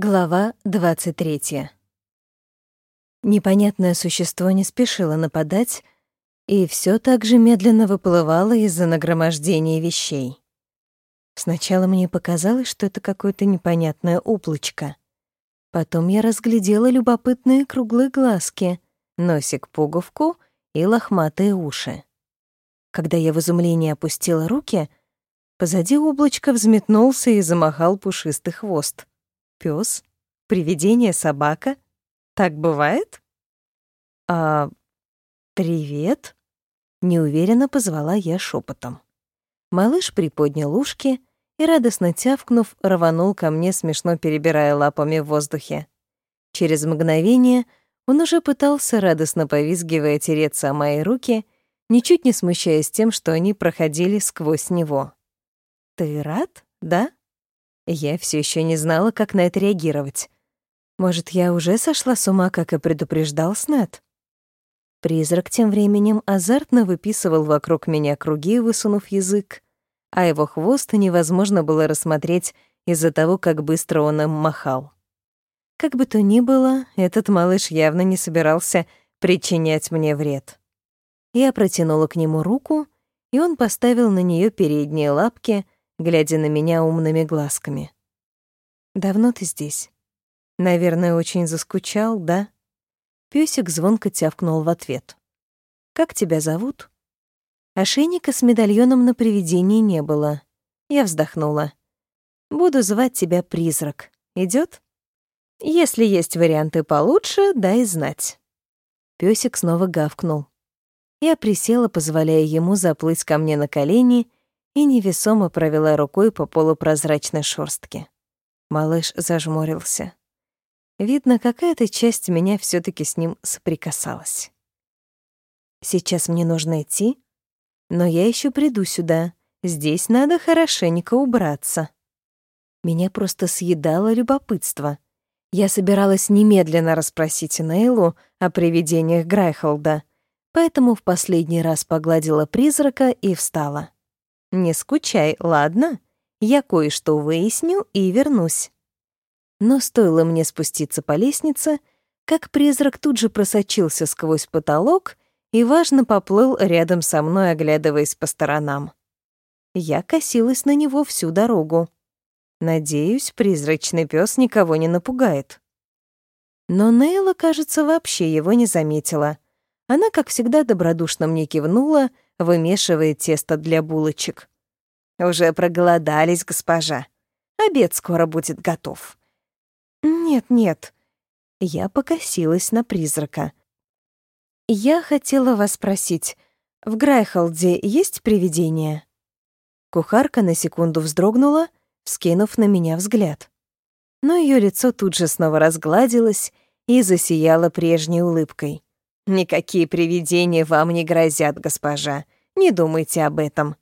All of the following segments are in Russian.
Глава 23. Непонятное существо не спешило нападать и все так же медленно выплывало из-за нагромождения вещей. Сначала мне показалось, что это какое-то непонятное облачко. Потом я разглядела любопытные круглые глазки, носик-пуговку и лохматые уши. Когда я в изумлении опустила руки, позади облачка взметнулся и замахал пушистый хвост. Пёс? Привидение собака? Так бывает? А привет? Неуверенно позвала я шепотом. Малыш приподнял ушки и, радостно тявкнув, рванул ко мне, смешно перебирая лапами в воздухе. Через мгновение он уже пытался, радостно повизгивая, тереться о мои руки, ничуть не смущаясь тем, что они проходили сквозь него. «Ты рад, да?» Я все еще не знала, как на это реагировать. Может, я уже сошла с ума, как и предупреждал Снет? Призрак тем временем азартно выписывал вокруг меня круги, высунув язык, а его хвост невозможно было рассмотреть из-за того, как быстро он им махал. Как бы то ни было, этот малыш явно не собирался причинять мне вред. Я протянула к нему руку, и он поставил на нее передние лапки — глядя на меня умными глазками. «Давно ты здесь? Наверное, очень заскучал, да?» Пёсик звонко тявкнул в ответ. «Как тебя зовут?» Ошейника с медальоном на привидении не было. Я вздохнула. «Буду звать тебя Призрак. Идёт? Если есть варианты получше, дай знать». Пёсик снова гавкнул. Я присела, позволяя ему заплыть ко мне на колени и невесомо провела рукой по полупрозрачной шорстке. Малыш зажмурился. Видно, какая-то часть меня все таки с ним соприкасалась. Сейчас мне нужно идти, но я еще приду сюда. Здесь надо хорошенько убраться. Меня просто съедало любопытство. Я собиралась немедленно расспросить Нейлу о привидениях Грайхолда, поэтому в последний раз погладила призрака и встала. Не скучай, ладно? Я кое-что выясню и вернусь. Но стоило мне спуститься по лестнице, как призрак тут же просочился сквозь потолок и важно поплыл рядом со мной, оглядываясь по сторонам. Я косилась на него всю дорогу. Надеюсь, призрачный пес никого не напугает. Но Нейла, кажется, вообще его не заметила. Она, как всегда, добродушно мне кивнула — вымешивает тесто для булочек. «Уже проголодались, госпожа. Обед скоро будет готов». «Нет-нет». Я покосилась на призрака. «Я хотела вас спросить, в Грайхолде есть привидение?» Кухарка на секунду вздрогнула, скинув на меня взгляд. Но ее лицо тут же снова разгладилось и засияло прежней улыбкой. Никакие привидения вам не грозят, госпожа. Не думайте об этом.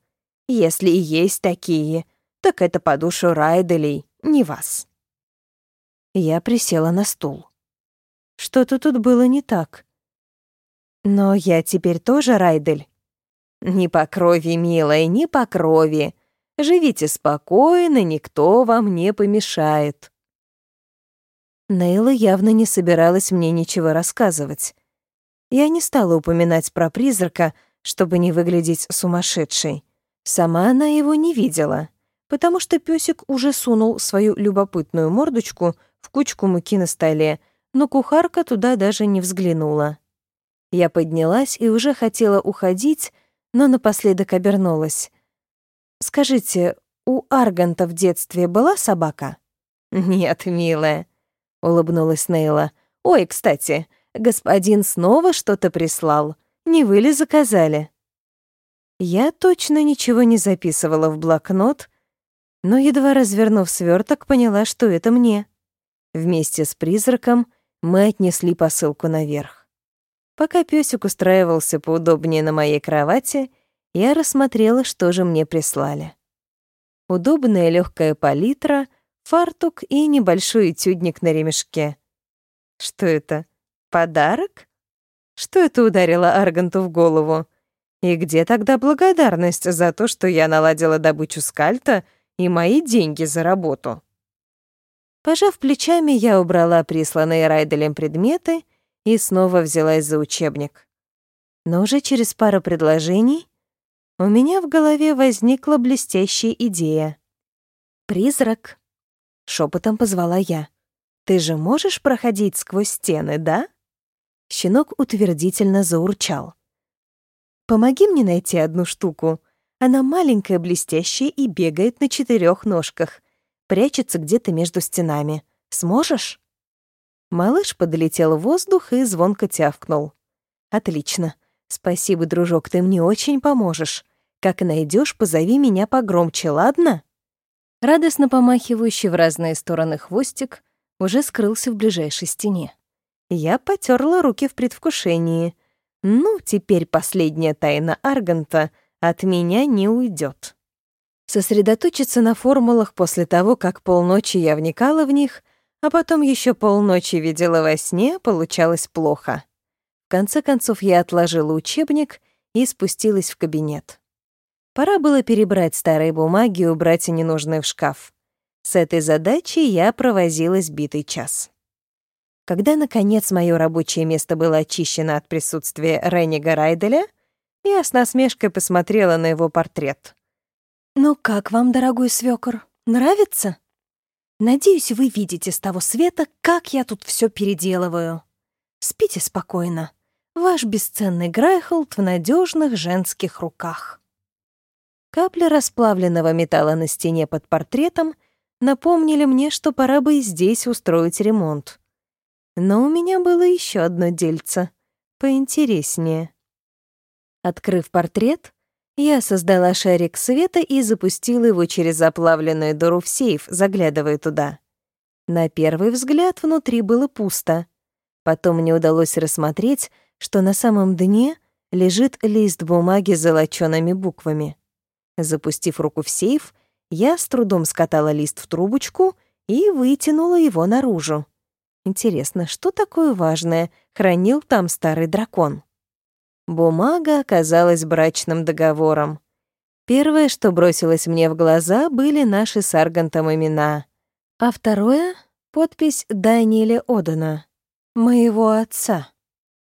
Если и есть такие, так это по душу Райделей, не вас. Я присела на стул. Что-то тут было не так. Но я теперь тоже Райдель. Не по крови, милая, не по крови. Живите спокойно, никто вам не помешает. Нейла явно не собиралась мне ничего рассказывать. Я не стала упоминать про призрака, чтобы не выглядеть сумасшедшей. Сама она его не видела, потому что песик уже сунул свою любопытную мордочку в кучку муки на столе, но кухарка туда даже не взглянула. Я поднялась и уже хотела уходить, но напоследок обернулась. «Скажите, у Арганта в детстве была собака?» «Нет, милая», — улыбнулась Нейла. «Ой, кстати, господин снова что-то прислал. Не вы ли заказали?» Я точно ничего не записывала в блокнот, но, едва развернув сверток, поняла, что это мне. Вместе с призраком мы отнесли посылку наверх. Пока песик устраивался поудобнее на моей кровати, я рассмотрела, что же мне прислали. Удобная легкая палитра, фартук и небольшой этюдник на ремешке. Что это? Подарок? Что это ударило Арганту в голову? И где тогда благодарность за то, что я наладила добычу скальта и мои деньги за работу? Пожав плечами, я убрала присланные Райделем предметы и снова взялась за учебник. Но уже через пару предложений у меня в голове возникла блестящая идея. «Призрак», — шепотом позвала я. «Ты же можешь проходить сквозь стены, да?» Щенок утвердительно заурчал. «Помоги мне найти одну штуку. Она маленькая, блестящая и бегает на четырех ножках. Прячется где-то между стенами. Сможешь?» Малыш подлетел в воздух и звонко тявкнул. «Отлично. Спасибо, дружок, ты мне очень поможешь. Как найдешь, позови меня погромче, ладно?» Радостно помахивающий в разные стороны хвостик уже скрылся в ближайшей стене. Я потерла руки в предвкушении. Ну, теперь последняя тайна Арганта от меня не уйдет. Сосредоточиться на формулах после того, как полночи я вникала в них, а потом еще полночи видела во сне, получалось плохо. В конце концов я отложила учебник и спустилась в кабинет. Пора было перебрать старые бумаги и убрать ненужные в шкаф. С этой задачей я провозилась битый час. Когда, наконец, мое рабочее место было очищено от присутствия Реннига Райделя, я с насмешкой посмотрела на его портрет. «Ну как вам, дорогой свёкор, нравится? Надеюсь, вы видите с того света, как я тут все переделываю. Спите спокойно. Ваш бесценный Грайхолд в надежных женских руках». Капли расплавленного металла на стене под портретом напомнили мне, что пора бы и здесь устроить ремонт. Но у меня было еще одно дельце, поинтереснее. Открыв портрет, я создала шарик света и запустила его через заплавленную дыру в сейф, заглядывая туда. На первый взгляд внутри было пусто. Потом мне удалось рассмотреть, что на самом дне лежит лист бумаги с золочёными буквами. Запустив руку в сейф, я с трудом скатала лист в трубочку и вытянула его наружу. Интересно, что такое важное хранил там старый дракон? Бумага оказалась брачным договором. Первое, что бросилось мне в глаза, были наши с Аргантом имена. А второе — подпись Даниэля Одена, моего отца.